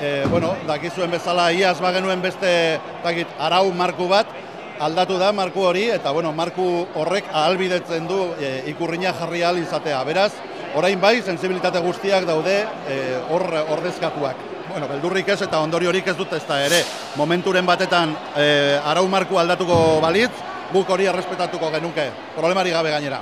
e, bueno, dakizuen bezala iaz bagenuen beste dakit, arau marku bat, aldatu da marku hori, eta bueno, marku horrek ahalbidetzen du e, ikurrina jarri ahal izatea. Beraz, orain bai, sensibilitate guztiak daude e, hor ordezkatuak. Bueno, beldurrik ez eta ondoriorik ez dut ezta ere. Momenturen batetan e, arau marku aldatuko balitz, guk hori errespetatuko genuke, problemari gabe gainera.